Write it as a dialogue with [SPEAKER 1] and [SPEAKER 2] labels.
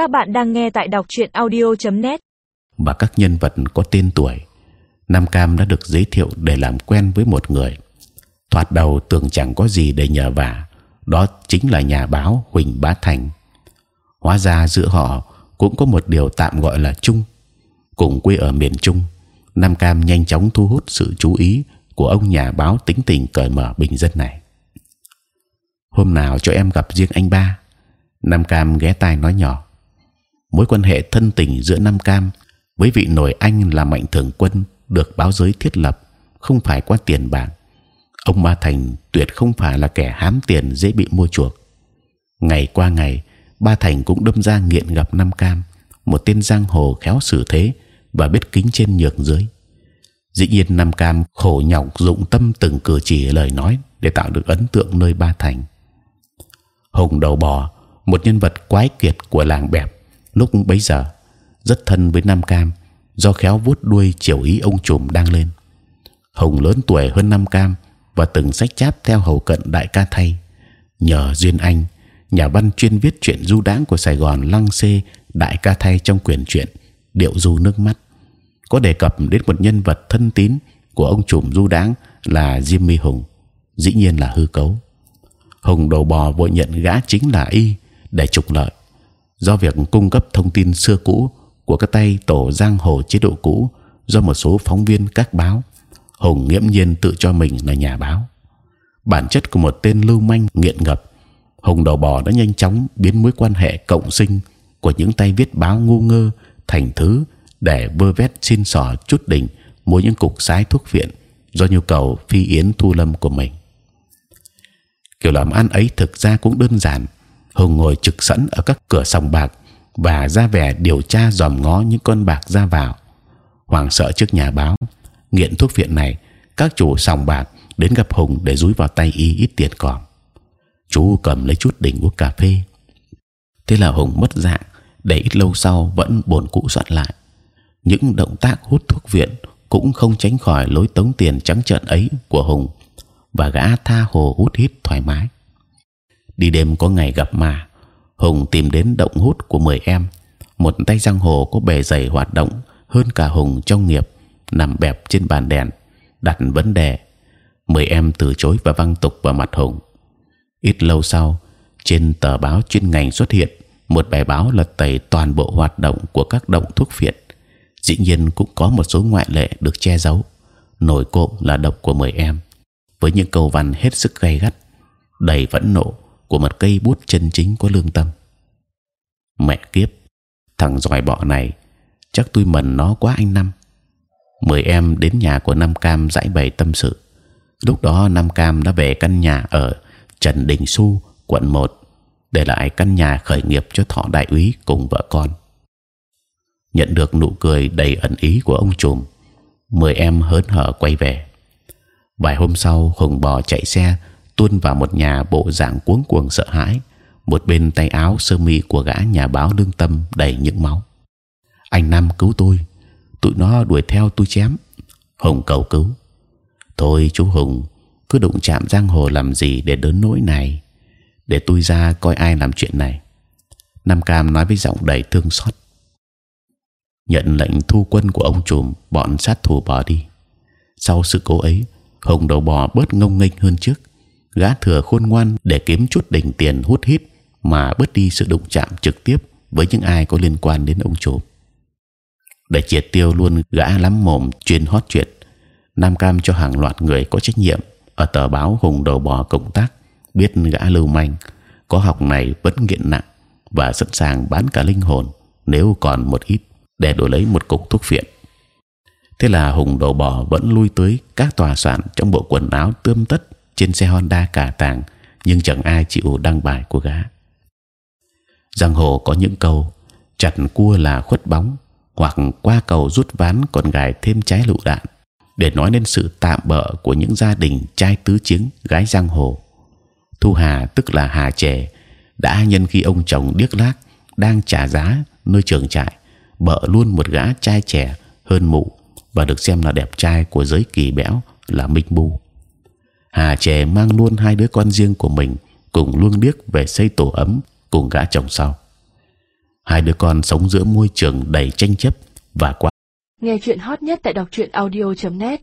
[SPEAKER 1] Các bạn đang nghe tại đọc truyện audio.net.
[SPEAKER 2] và các nhân vật có tên tuổi. Nam Cam đã được giới thiệu để làm quen với một người. Thoạt đầu tưởng chẳng có gì để nhờ vả, đó chính là nhà báo Huỳnh Bá Thành. Hóa ra giữa họ cũng có một điều tạm gọi là chung. Cùng quê ở miền Trung, Nam Cam nhanh chóng thu hút sự chú ý của ông nhà báo tính tình cởi mở bình dân này. Hôm nào cho em gặp riêng anh ba. Nam Cam ghé tai nói nhỏ. Mối quan hệ thân tình giữa Nam Cam với vị nội anh là mạnh thường quân được báo giới thiết lập không phải qua tiền bạc. Ông Ba Thành tuyệt không phải là kẻ hám tiền dễ bị mua chuộc. Ngày qua ngày, Ba Thành cũng đâm ra nghiện gặp Nam Cam, một tên giang hồ khéo xử thế và biết kính trên nhường dưới. Dĩ nhiên Nam Cam khổ nhọc dụng tâm từng cử chỉ lời nói để tạo được ấn tượng nơi Ba Thành. Hùng đầu bò, một nhân vật quái kiệt của làng bẹp, lúc bấy giờ rất thân với Nam Cam do khéo vuốt đuôi chiều ý ông trùm đang lên. Hồng lớn tuổi hơn Nam Cam và từng sách cháp theo hầu cận đại ca thay. Nhờ duyên anh, nhà văn chuyên viết chuyện du đãng của Sài Gòn lăng xê đại ca thay trong quyển truyện điệu du nước mắt có đề cập đến một nhân vật thân tín của ông trùm du đãng là Jimmy Hùng, dĩ nhiên là hư cấu. Hùng đầu bò vội nhận gã chính là y để trục lợi do việc cung cấp thông tin xưa cũ của các tay tổ giang hồ chế độ cũ do một số phóng viên các báo, hùng nghiễm nhiên tự cho mình là nhà báo. Bản chất của một tên lưu manh nghiện ngập, hùng đầu bò đã nhanh chóng biến mối quan hệ cộng sinh của những tay viết báo ngu ngơ thành thứ để vơ vét xin sò chút đỉnh mua những cục sái thuốc viện do nhu cầu phi yến thu lâm của mình. Kiểu làm ăn ấy thực ra cũng đơn giản hùng ngồi trực sẵn ở các cửa sòng bạc và ra vẻ điều tra dòm ngó những con bạc ra vào. Hoàng sợ trước nhà báo, nghiện thuốc viện này, các chủ sòng bạc đến gặp hùng để dúi vào tay y ít tiền còn. Chú cầm lấy chút đỉnh uống cà phê. Thế là hùng mất dạng, để ít lâu sau vẫn buồn cũ soạn lại. Những động tác hút thuốc viện cũng không tránh khỏi lối tống tiền trắng trợn ấy của hùng và gã tha hồ hút hít thoải mái đi đêm có ngày gặp mà hùng tìm đến động hút của mười em. Một tay giang hồ có bề dày hoạt động hơn cả hùng trong nghiệp, nằm bẹp trên bàn đèn, đặt vấn đề. Mười em từ chối và văng tục vào mặt hùng. Ít lâu sau, trên tờ báo chuyên ngành xuất hiện một bài báo lật tẩy toàn bộ hoạt động của các động thuốc viện dĩ nhiên cũng có một số ngoại lệ được che giấu. Nổi cộm là độc của mười em. Với những câu văn hết sức gay gắt, đầy vẫn nộ của một cây bút chân chính có lương tâm. Mẹ kiếp, thằng giỏi bọ này, chắc tôi mần nó quá anh năm. Mười em đến nhà của Nam Cam giải bày tâm sự. Lúc đó Nam Cam đã về căn nhà ở Trần Đình Xu, quận 1 để lại căn nhà khởi nghiệp cho thọ đại úy cùng vợ con. Nhận được nụ cười đầy ẩn ý của ông trùm mười em hớn hở quay về. Vài hôm sau, hùng bò chạy xe tuôn vào một nhà bộ dạng cuống cuồng sợ hãi. Một bên tay áo sơ mi của gã nhà báo lương tâm đầy những máu. Anh năm cứu tôi. Tụi nó đuổi theo tôi chém. Hùng cầu cứu. Thôi chú hùng, cứ đụng chạm giang hồ làm gì để đớn nỗi này? Để tôi ra coi ai làm chuyện này. Nam cam nói với giọng đầy thương xót. Nhận lệnh thu quân của ông trùm, bọn sát thủ bỏ đi. Sau sự cố ấy, hùng đầu bò bớt ngông nghênh hơn trước gã thừa khôn ngoan để kiếm chút đỉnh tiền hút hít mà bớt đi sự đụng chạm trực tiếp với những ai có liên quan đến ông chủ. để triệt tiêu luôn gã lắm mồm chuyên hót chuyện, nam cam cho hàng loạt người có trách nhiệm ở tờ báo hùng đầu bò cộng tác biết gã lưu manh, có học này vẫn nghiện nặng và sẵn sàng bán cả linh hồn nếu còn một ít để đổi lấy một cục thuốc phiện thế là hùng đầu bò vẫn lui tới các tòa soạn trong bộ quần áo tươm tất trên xe Honda cả tàng nhưng chẳng ai chịu đăng bài của gã. Giang hồ có những câu, chặt cua là khuất bóng hoặc qua cầu rút ván còn gài thêm trái lựu đạn. Để nói đến sự tạm bỡ của những gia đình trai tứ chiến gái giang hồ, thu hà tức là hà trẻ, đã nhân khi ông chồng điếc lác, đang trả giá nơi trường trại, bợ luôn một gã trai trẻ hơn mụ và được xem là đẹp trai của giới kỳ bẽo là minh bu hà trẻ mang luôn hai đứa con riêng của mình, cùng luôn điếc về xây tổ ấm, cùng gã chồng sau. Hai đứa con sống giữa môi trường đầy tranh chấp và quá
[SPEAKER 3] Nghe chuyện hot nhất tại đọc truyện audio.net